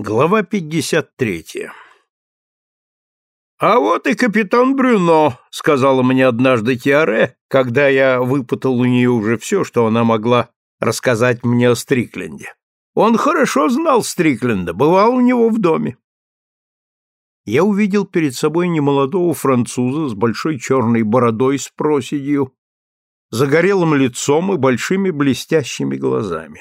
Глава 53 «А вот и капитан Брюно», — сказала мне однажды Тиаре, когда я выпытал у нее уже все, что она могла рассказать мне о Стрикленде. Он хорошо знал Стрикленда, бывал у него в доме. Я увидел перед собой немолодого француза с большой черной бородой с проседью, загорелым лицом и большими блестящими глазами.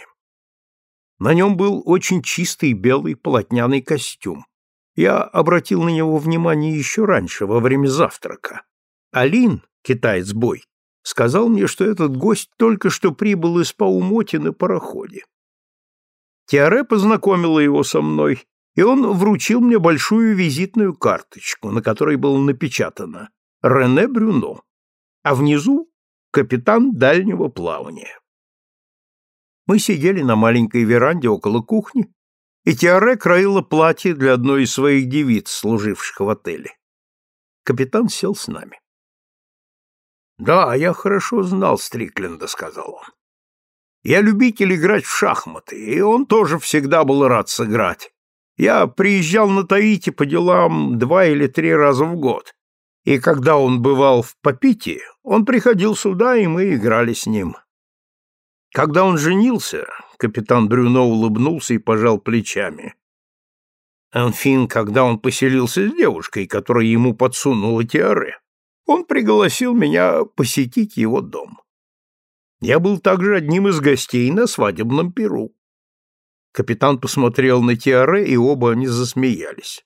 На нем был очень чистый белый полотняный костюм. Я обратил на него внимание еще раньше, во время завтрака. Алин, китаец-бой, сказал мне, что этот гость только что прибыл из Паумоти на пароходе. Тиаре познакомила его со мной, и он вручил мне большую визитную карточку, на которой было напечатано «Рене Брюно», а внизу «Капитан дальнего плавания». Мы сидели на маленькой веранде около кухни, и Тиаре краила платье для одной из своих девиц, служивших в отеле. Капитан сел с нами. «Да, я хорошо знал Стрикленда», — сказал он. «Я любитель играть в шахматы, и он тоже всегда был рад сыграть. Я приезжал на Таити по делам два или три раза в год, и когда он бывал в Папите, он приходил сюда, и мы играли с ним. Когда он женился, капитан Брюно улыбнулся и пожал плечами. Анфин, когда он поселился с девушкой, которая ему подсунула тиаре, он пригласил меня посетить его дом. Я был также одним из гостей на свадебном перу. Капитан посмотрел на Тиаре, и оба они засмеялись.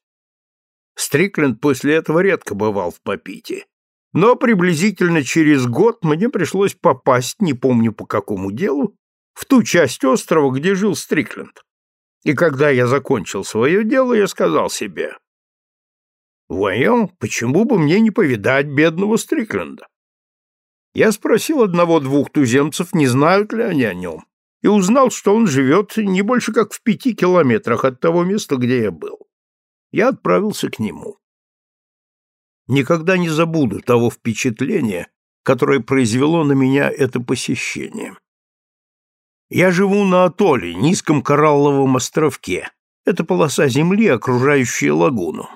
Стрикленд после этого редко бывал в Папите, но приблизительно через год мне пришлось попасть, не помню по какому делу, в ту часть острова, где жил Стрикленд. И когда я закончил свое дело, я сказал себе, «Воем, почему бы мне не повидать бедного Стрикленда?» Я спросил одного-двух туземцев, не знают ли они о нем, и узнал, что он живет не больше как в пяти километрах от того места, где я был. Я отправился к нему. Никогда не забуду того впечатления, которое произвело на меня это посещение. Я живу на атолле, низком коралловом островке. Это полоса земли, окружающая лагуну.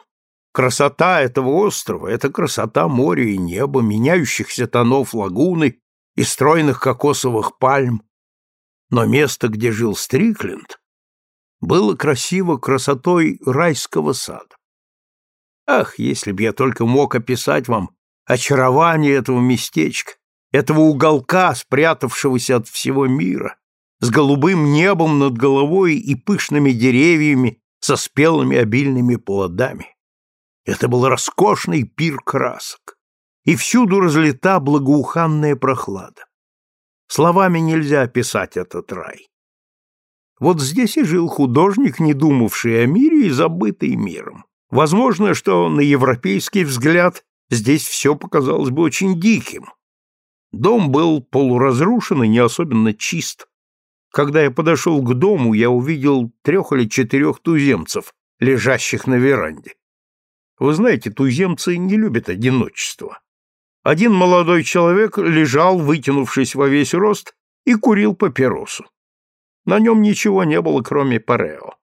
Красота этого острова — это красота моря и неба, меняющихся тонов лагуны и стройных кокосовых пальм. Но место, где жил Стрикленд, было красиво красотой райского сада. Ах, если б я только мог описать вам очарование этого местечка, этого уголка, спрятавшегося от всего мира, с голубым небом над головой и пышными деревьями со спелыми обильными плодами. Это был роскошный пир красок, и всюду разлита благоуханная прохлада. Словами нельзя описать этот рай. Вот здесь и жил художник, не думавший о мире и забытый миром. Возможно, что на европейский взгляд здесь все показалось бы очень диким. Дом был полуразрушен и не особенно чист. Когда я подошел к дому, я увидел трех или четырех туземцев, лежащих на веранде. Вы знаете, туземцы не любят одиночество. Один молодой человек лежал, вытянувшись во весь рост, и курил папиросу. На нем ничего не было, кроме парео.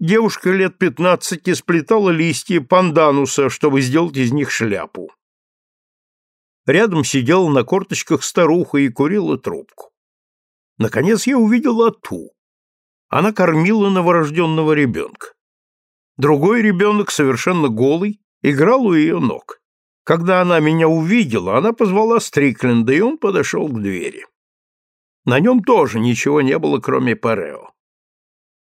Девушка лет пятнадцати сплетала листья пандануса, чтобы сделать из них шляпу. Рядом сидела на корточках старуха и курила трубку. Наконец я увидел Ату. Она кормила новорожденного ребенка. Другой ребенок, совершенно голый, играл у ее ног. Когда она меня увидела, она позвала Стрикленда, и он подошел к двери. На нем тоже ничего не было, кроме парео.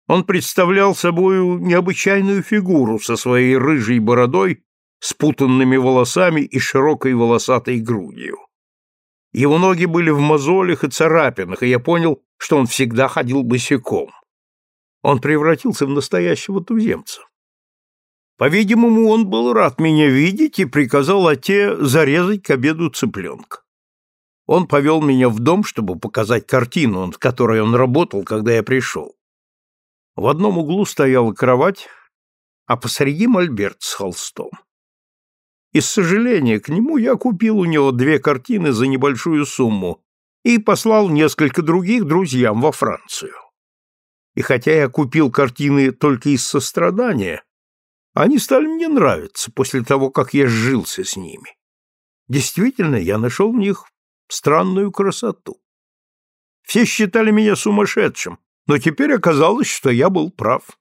Он представлял собою необычайную фигуру со своей рыжей бородой, спутанными волосами и широкой волосатой грудью. Его ноги были в мозолях и царапинах, и я понял, что он всегда ходил босиком. Он превратился в настоящего туземца. По-видимому, он был рад меня видеть и приказал Оте зарезать к обеду цыпленка. Он повел меня в дом, чтобы показать картину, над которой он работал, когда я пришел. В одном углу стояла кровать, а посреди мольберт с холстом. Из сожаления к нему я купил у него две картины за небольшую сумму и послал несколько других друзьям во Францию. и хотя я купил картины только из сострадания, они стали мне нравиться после того, как я сжился с ними. Действительно, я нашел в них странную красоту. Все считали меня сумасшедшим, но теперь оказалось, что я был прав.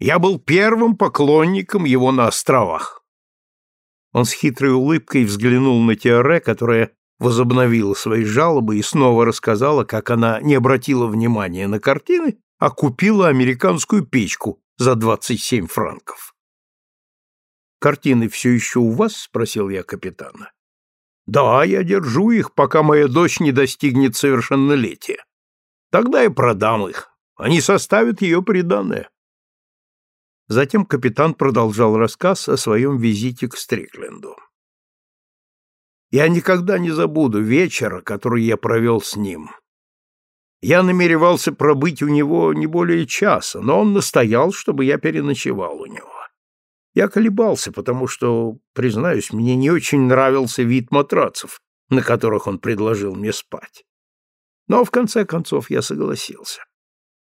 Я был первым поклонником его на островах. Он с хитрой улыбкой взглянул на Теоре, которая возобновила свои жалобы и снова рассказала, как она не обратила внимания на картины, а купила американскую печку за 27 франков. «Картины все еще у вас?» — спросил я капитана. «Да, я держу их, пока моя дочь не достигнет совершеннолетия. Тогда я продам их. Они составят ее приданное». Затем капитан продолжал рассказ о своем визите к Стрикленду. Я никогда не забуду вечера, который я провел с ним. Я намеревался пробыть у него не более часа, но он настоял, чтобы я переночевал у него. Я колебался, потому что, признаюсь, мне не очень нравился вид матрацев, на которых он предложил мне спать. Но в конце концов я согласился.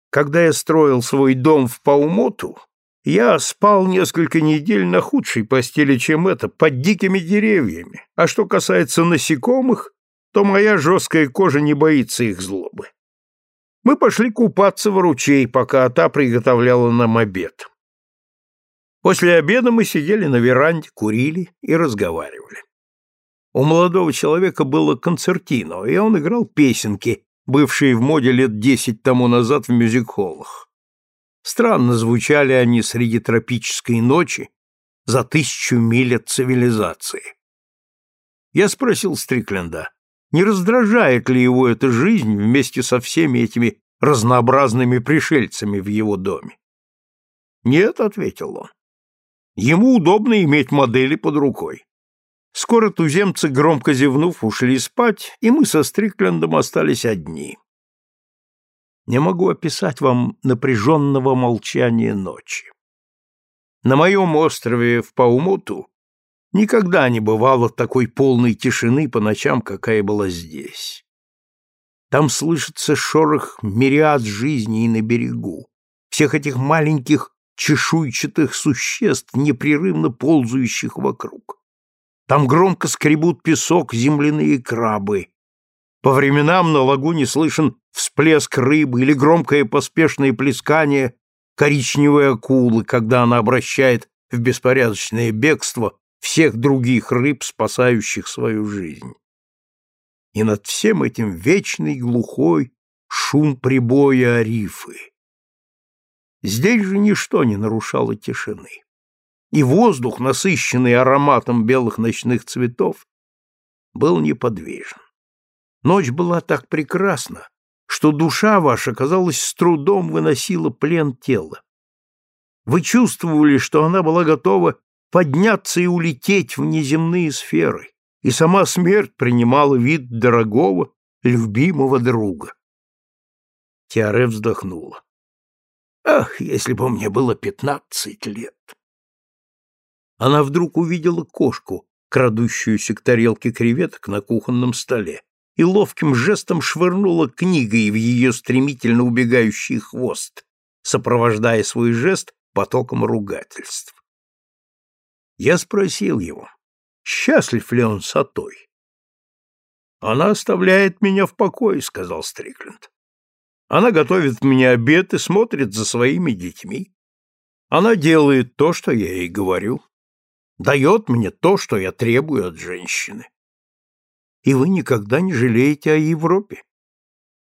Когда я строил свой дом в Паумоту, я спал несколько недель на худшей постели, чем это, под дикими деревьями. А что касается насекомых, то моя жесткая кожа не боится их злобы. Мы пошли купаться в ручей, пока та приготовляла нам обед. После обеда мы сидели на веранде, курили и разговаривали. У молодого человека было концертино, и он играл песенки, бывшие в моде лет десять тому назад в мюзик-холлах. Странно звучали они среди тропической ночи за тысячу миль от цивилизации. Я спросил Стрикленда, не раздражает ли его эта жизнь вместе со всеми этими разнообразными пришельцами в его доме. «Нет», — ответил он, — «ему удобно иметь модели под рукой». Скоро туземцы, громко зевнув, ушли спать, и мы со Стриклендом остались одни. Не могу описать вам напряженного молчания ночи. На моем острове в Паумуту никогда не бывало такой полной тишины по ночам, какая была здесь. Там слышится шорох мириад жизней на берегу, всех этих маленьких чешуйчатых существ, непрерывно ползающих вокруг. Там громко скребут песок земляные крабы, по временам на лагуне слышен всплеск рыбы или громкое поспешное плескание коричневой акулы, когда она обращает в беспорядочное бегство всех других рыб, спасающих свою жизнь. И над всем этим вечный глухой шум прибоя арифы. Здесь же ничто не нарушало тишины. И воздух, насыщенный ароматом белых ночных цветов, был неподвижен. Ночь была так прекрасна, что душа ваша, казалось, с трудом выносила плен тела. Вы чувствовали, что она была готова подняться и улететь в неземные сферы, и сама смерть принимала вид дорогого, любимого друга. Тиаре вздохнула. Ах, если бы мне было пятнадцать лет! Она вдруг увидела кошку, крадущуюся к тарелке креветок на кухонном столе и ловким жестом швырнула книгой в ее стремительно убегающий хвост, сопровождая свой жест потоком ругательств. Я спросил его, счастлив ли он с Атой. «Она оставляет меня в покое», — сказал Стрикленд. «Она готовит мне обед и смотрит за своими детьми. Она делает то, что я ей говорю, дает мне то, что я требую от женщины и вы никогда не жалеете о Европе.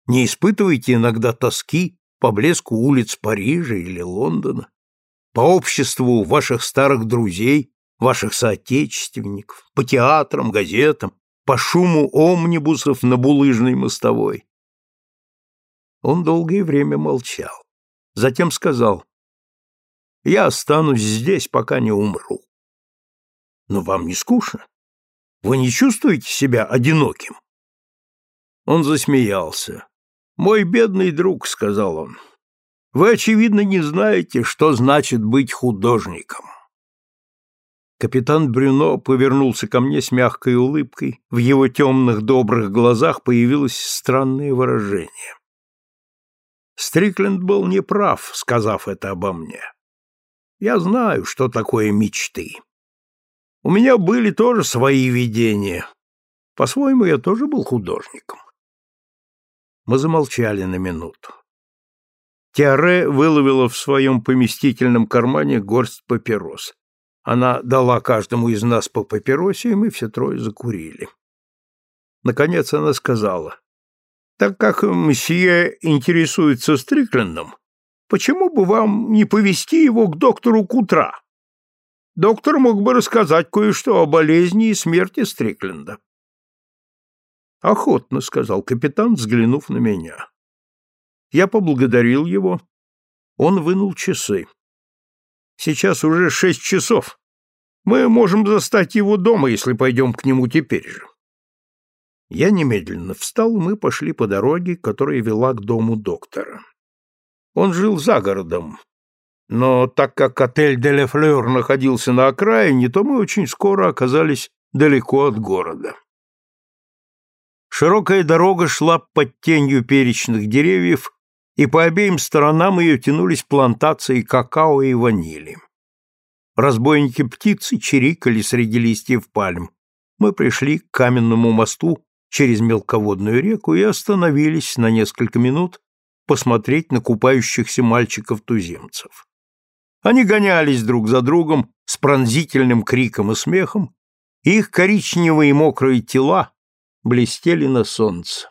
Не испытываете иногда тоски по блеску улиц Парижа или Лондона, по обществу ваших старых друзей, ваших соотечественников, по театрам, газетам, по шуму омнибусов на булыжной мостовой. Он долгое время молчал. Затем сказал, «Я останусь здесь, пока не умру». «Но вам не скучно?» Вы не чувствуете себя одиноким? Он засмеялся. Мой бедный друг, сказал он. Вы очевидно не знаете, что значит быть художником. Капитан Брюно повернулся ко мне с мягкой улыбкой. В его темных добрых глазах появилось странное выражение. Стрикленд был неправ, сказав это обо мне. Я знаю, что такое мечты. У меня были тоже свои видения. По-своему, я тоже был художником. Мы замолчали на минуту. Теоре выловила в своем поместительном кармане горсть папирос. Она дала каждому из нас по папиросе, и мы все трое закурили. Наконец она сказала, «Так как мсье интересуется Стриклендом, почему бы вам не повести его к доктору Кутра? Доктор мог бы рассказать кое-что о болезни и смерти Стрикленда». Охотно, сказал капитан, взглянув на меня. Я поблагодарил его. Он вынул часы. Сейчас уже шесть часов. Мы можем застать его дома, если пойдем к нему теперь же. Я немедленно встал, мы пошли по дороге, которая вела к дому доктора. Он жил за городом, но так как отель «Де Флёр» находился на окраине, то мы очень скоро оказались далеко от города. Широкая дорога шла под тенью перечных деревьев, и по обеим сторонам ее тянулись плантации какао и ванили. Разбойники птицы чирикали среди листьев пальм. Мы пришли к каменному мосту через мелководную реку и остановились на несколько минут посмотреть на купающихся мальчиков-туземцев. Они гонялись друг за другом с пронзительным криком и смехом, и их коричневые мокрые тела блестели на солнце.